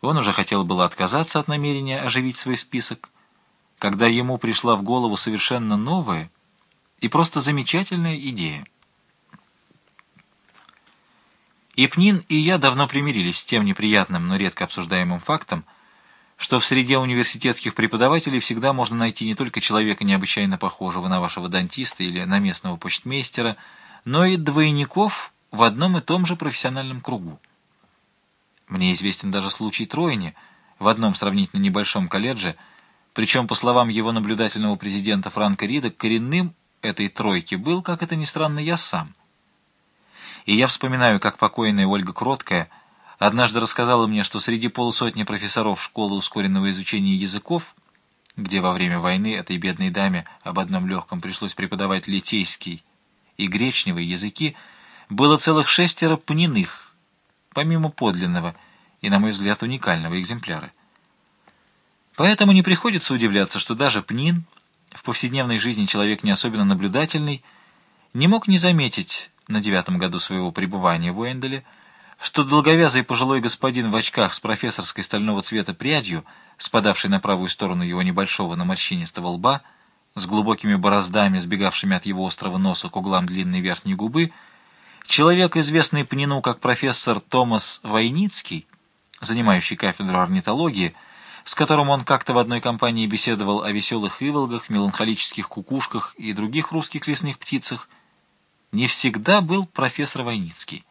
Он уже хотел было отказаться от намерения оживить свой список, когда ему пришла в голову совершенно новая и просто замечательная идея. И Пнин, и я давно примирились с тем неприятным, но редко обсуждаемым фактом, что в среде университетских преподавателей всегда можно найти не только человека необычайно похожего на вашего дантиста или на местного почтмейстера, но и двойников в одном и том же профессиональном кругу. Мне известен даже случай Тройни в одном сравнительно небольшом колледже, причем, по словам его наблюдательного президента Франка Рида, коренным этой тройки был, как это ни странно, я сам. И я вспоминаю, как покойная Ольга Кроткая однажды рассказала мне, что среди полусотни профессоров школы ускоренного изучения языков, где во время войны этой бедной даме об одном легком пришлось преподавать литейский и гречневый языки, было целых шестеро пниных, помимо подлинного и, на мой взгляд, уникального экземпляра. Поэтому не приходится удивляться, что даже Пнин, в повседневной жизни человек не особенно наблюдательный, не мог не заметить на девятом году своего пребывания в Уэнделе, что долговязый пожилой господин в очках с профессорской стального цвета прядью, спадавший на правую сторону его небольшого, но морщинистого лба, с глубокими бороздами, сбегавшими от его острого носа к углам длинной верхней губы, Человек, известный Пнину как профессор Томас Войницкий, занимающий кафедру орнитологии, с которым он как-то в одной компании беседовал о веселых иволгах, меланхолических кукушках и других русских лесных птицах, не всегда был профессор Войницкий.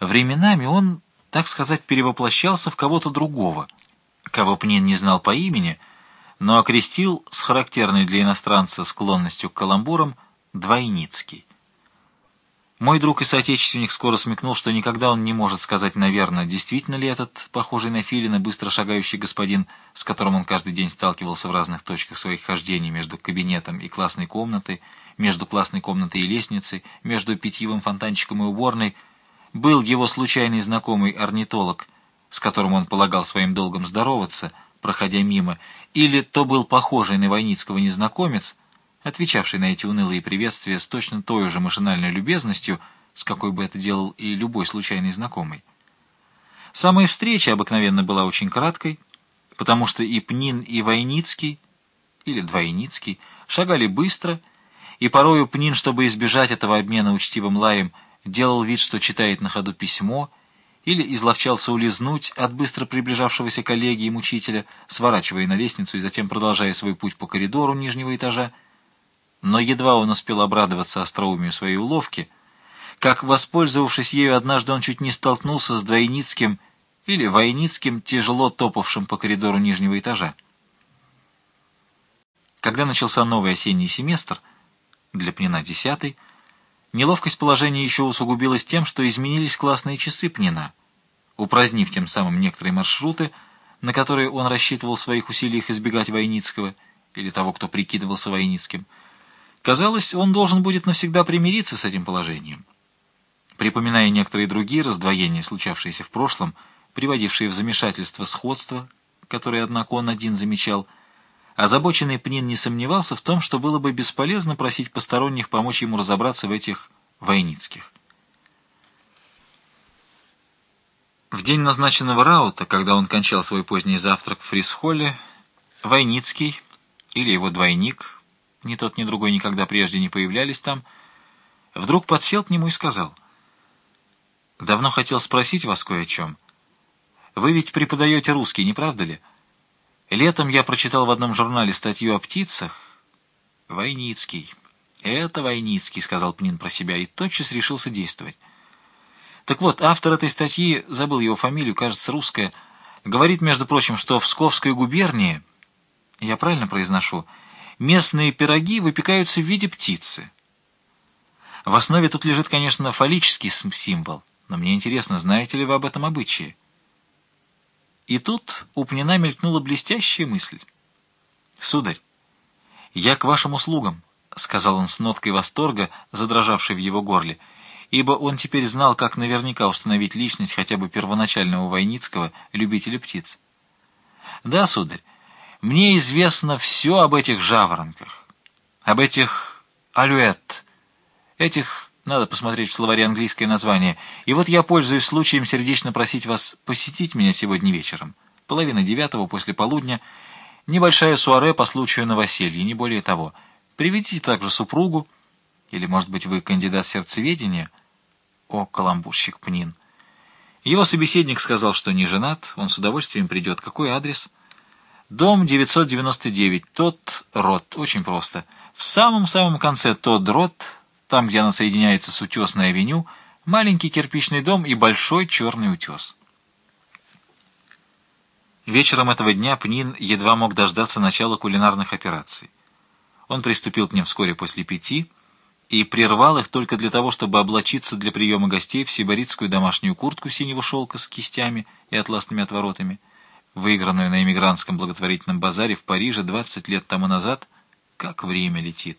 Временами он, так сказать, перевоплощался в кого-то другого, кого Пнин не знал по имени, но окрестил с характерной для иностранца склонностью к каламбурам Двойницкий. Мой друг и соотечественник скоро смекнул, что никогда он не может сказать, наверное, действительно ли этот, похожий на филина, быстро шагающий господин, с которым он каждый день сталкивался в разных точках своих хождений между кабинетом и классной комнатой, между классной комнатой и лестницей, между питьевым фонтанчиком и уборной, был его случайный знакомый орнитолог, с которым он полагал своим долгом здороваться, проходя мимо, или то был похожий на Войницкого незнакомец, отвечавший на эти унылые приветствия с точно той же машинальной любезностью, с какой бы это делал и любой случайный знакомый. Самая встреча обыкновенно была очень краткой, потому что и Пнин, и Войницкий, или Двойницкий, шагали быстро, и порою Пнин, чтобы избежать этого обмена учтивым лаем, делал вид, что читает на ходу письмо, или изловчался улизнуть от быстро приближавшегося коллеги и мучителя, сворачивая на лестницу и затем продолжая свой путь по коридору нижнего этажа, но едва он успел обрадоваться остроумию своей уловки, как, воспользовавшись ею, однажды он чуть не столкнулся с Двойницким или Войницким, тяжело топавшим по коридору нижнего этажа. Когда начался новый осенний семестр, для Пнина десятый, неловкость положения еще усугубилась тем, что изменились классные часы Пнина, упразднив тем самым некоторые маршруты, на которые он рассчитывал в своих усилиях избегать Войницкого или того, кто прикидывался Войницким – Казалось, он должен будет навсегда примириться с этим положением. Припоминая некоторые другие раздвоения, случавшиеся в прошлом, приводившие в замешательство сходства, которые, однако, он один замечал, озабоченный Пнин не сомневался в том, что было бы бесполезно просить посторонних помочь ему разобраться в этих войницких. В день назначенного раута, когда он кончал свой поздний завтрак в Фрисхолле, Войницкий, или его двойник, ни тот, ни другой никогда прежде не появлялись там, вдруг подсел к нему и сказал, «Давно хотел спросить вас кое о чем. Вы ведь преподаете русский, не правда ли? Летом я прочитал в одном журнале статью о птицах. Войницкий. Это Войницкий», — сказал Пнин про себя, и тотчас решился действовать. Так вот, автор этой статьи, забыл его фамилию, кажется, русская, говорит, между прочим, что в Псковской губернии, я правильно произношу, — местные пироги выпекаются в виде птицы. В основе тут лежит, конечно, фаллический символ, но мне интересно, знаете ли вы об этом обычае? И тут у Пнина мелькнула блестящая мысль. «Сударь, я к вашим услугам», — сказал он с ноткой восторга, задрожавшей в его горле, ибо он теперь знал, как наверняка установить личность хотя бы первоначального Войницкого, любителя птиц. «Да, сударь, мне известно все об этих жаворонках, об этих алюэт, этих Надо посмотреть в словаре английское название. И вот я пользуюсь случаем сердечно просить вас посетить меня сегодня вечером. Половина девятого после полудня. Небольшая суаре по случаю новоселья, не более того. Приведите также супругу. Или, может быть, вы кандидат сердцеведения? О, каламбурщик Пнин. Его собеседник сказал, что не женат, он с удовольствием придет. Какой адрес? Дом 999, тот рот. Очень просто. В самом-самом конце тот рот, там, где она соединяется с утесной авеню, маленький кирпичный дом и большой черный утес. Вечером этого дня Пнин едва мог дождаться начала кулинарных операций. Он приступил к ним вскоре после пяти и прервал их только для того, чтобы облачиться для приема гостей в сибаритскую домашнюю куртку синего шелка с кистями и атласными отворотами, выигранную на эмигрантском благотворительном базаре в Париже 20 лет тому назад, как время летит.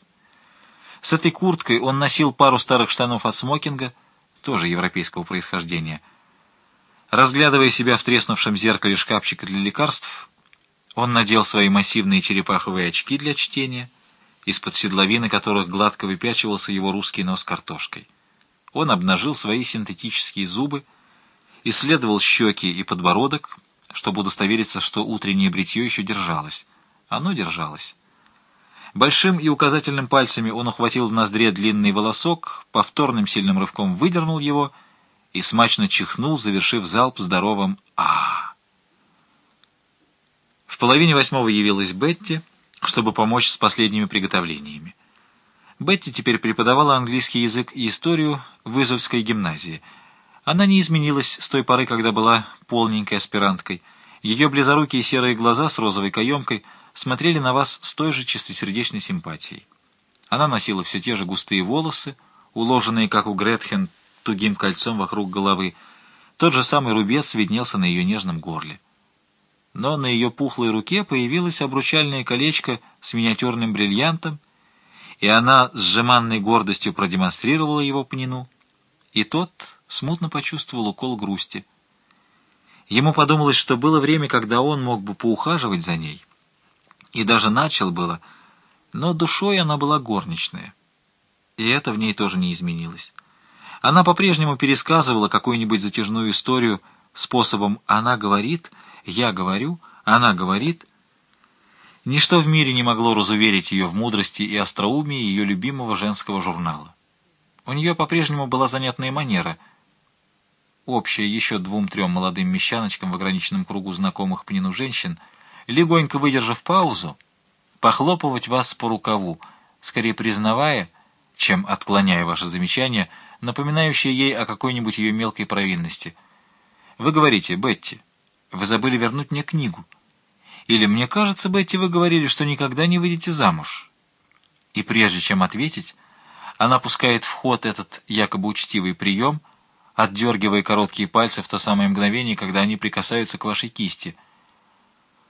С этой курткой он носил пару старых штанов от смокинга, тоже европейского происхождения – Разглядывая себя в треснувшем зеркале шкафчика для лекарств, он надел свои массивные черепаховые очки для чтения, из-под седловины которых гладко выпячивался его русский нос картошкой. Он обнажил свои синтетические зубы, исследовал щеки и подбородок, чтобы удостовериться, что утреннее бритье еще держалось. Оно держалось. Большим и указательным пальцами он ухватил в ноздре длинный волосок, повторным сильным рывком выдернул его — и смачно чихнул, завершив залп здоровым а В половине восьмого явилась Бетти, чтобы помочь с последними приготовлениями. Бетти теперь преподавала английский язык и историю в Изольской гимназии. Она не изменилась с той поры, когда была полненькой аспиранткой. Ее близорукие серые глаза с розовой каемкой смотрели на вас с той же чистосердечной симпатией. Она носила все те же густые волосы, уложенные, как у Гретхен, тугим кольцом вокруг головы. Тот же самый рубец виднелся на ее нежном горле. Но на ее пухлой руке появилось обручальное колечко с миниатюрным бриллиантом, и она с жеманной гордостью продемонстрировала его Пнину, и тот смутно почувствовал укол грусти. Ему подумалось, что было время, когда он мог бы поухаживать за ней, и даже начал было, но душой она была горничная, и это в ней тоже не изменилось. Она по-прежнему пересказывала какую-нибудь затяжную историю способом «она говорит», «я говорю», «она говорит». Ничто в мире не могло разуверить ее в мудрости и остроумии ее любимого женского журнала. У нее по-прежнему была занятная манера, общая еще двум-трем молодым мещаночкам в ограниченном кругу знакомых Пнину женщин, легонько выдержав паузу, похлопывать вас по рукаву, скорее признавая, чем отклоняя ваше замечание, напоминающее ей о какой-нибудь ее мелкой провинности. Вы говорите, Бетти, вы забыли вернуть мне книгу. Или, мне кажется, Бетти, вы говорили, что никогда не выйдете замуж. И прежде чем ответить, она пускает в ход этот якобы учтивый прием, отдергивая короткие пальцы в то самое мгновение, когда они прикасаются к вашей кисти —